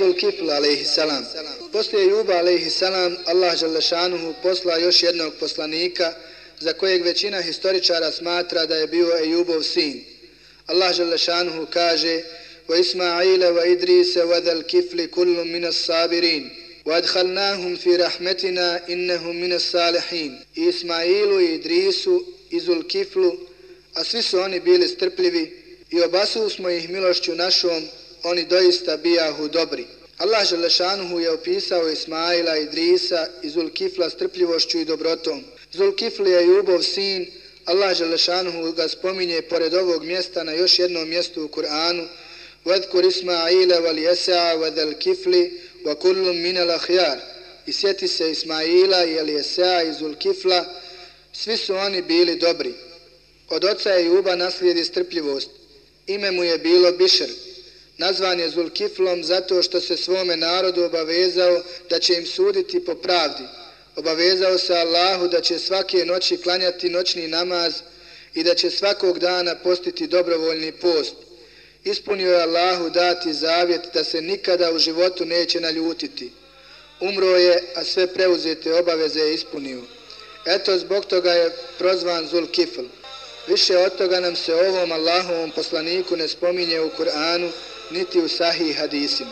Zulkifl a.s. Poslije Juba a.s. Allah Želešanuhu posla još jednog poslanika za kojeg većina historičara smatra da je bio Ejubov sin. Allah Želešanuhu kaže وإسماعيل وإدريس وذا الكفل كل من الصابرين وأدخلناهم في رحمتنا إنهم من الصالحين إسماعيل وإدريس إذو الكفل a svi su oni bili strpljivi i obasu smo ih milošću našom, oni doista bijahu dobri. Allah Želešanuhu je opisao Ismaila i Drisa i Zulkifla strpljivošću i dobrotom. Zulkifl je Jubov sin, Allah Želešanuhu ga spominje pored ovog mjesta na još jednom mjestu u Kur'anu, Vadkur Ismaila wal Jesa'a wa kifli wa kullum minel ahjar. I sjeti se Ismaila i Elijese'a i Zulkifla, svi su oni bili dobri. Od oca je Juba naslijedi strpljivost. Ime mu je bilo Bišr. Nazvan je Zulkiflom zato što se svome narodu obavezao da će im suditi po pravdi. Obavezao se Allahu da će svake noći klanjati noćni namaz i da će svakog dana postiti dobrovoljni post. Ispunio je Allahu dati zavjet da se nikada u životu neće naljutiti. Umro je, a sve preuzete obaveze je ispunio. Eto, zbog toga je prozvan Zulkifl. Više od toga nam se ovom Allahovom poslaniku ne spominje u Kur'anu, niti u sahih hadisima.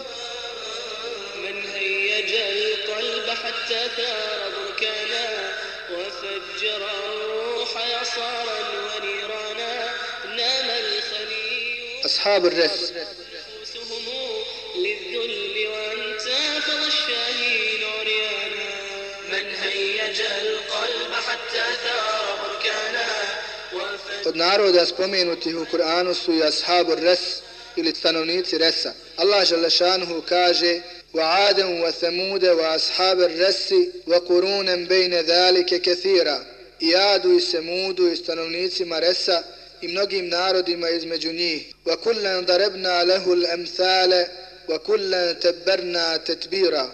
أصحاب الرس للذل وأنت فض الشاهين عريانا من هيج Od naroda spomenutih u Kur'anu su i ashabu res ili stanovnici resa. Allah Želešanuhu kaže وعادا وثمود وأصحاب الرس وقرونا بين ذلك كثيرا i Adu i Semudu i stanovnicima Resa i mnogim narodima između njih. Wa kullan darabna lahu al-amthal wa kullan tabbarna tatbira.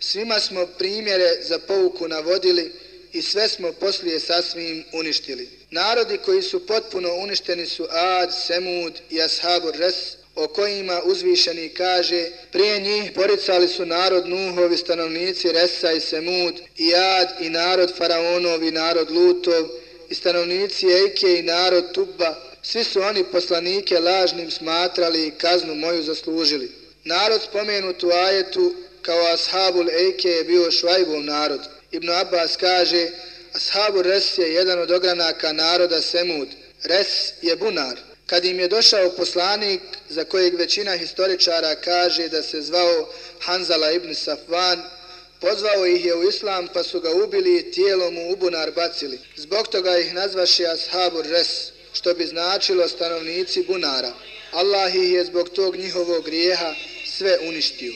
Svima smo primjere za pouku navodili i sve smo poslije sasvim uništili. Narodi koji su potpuno uništeni su Ad, Semud i Ashabur Res, o kojima uzvišeni kaže prije njih poricali su narod Nuhovi stanovnici Resa i Semud i Ad i narod Faraonov i narod Lutov i stanovnici Ejke i narod Tuba. svi su oni poslanike lažnim smatrali i kaznu moju zaslužili. Narod spomenut u ajetu kao ashabul Ejke je bio švajbov narod. Ibn Abbas kaže, Ashabu Res je jedan od ogranaka naroda Semud. Res je bunar. Kad im je došao poslanik za kojeg većina historičara kaže da se zvao Hanzala ibn Safvan, Pozvao ih je u islam pa su ga ubili i tijelo mu u bunar bacili. Zbog toga ih nazvaše ashabur res, što bi značilo stanovnici bunara. Allah ih je zbog tog njihovog grijeha sve uništio.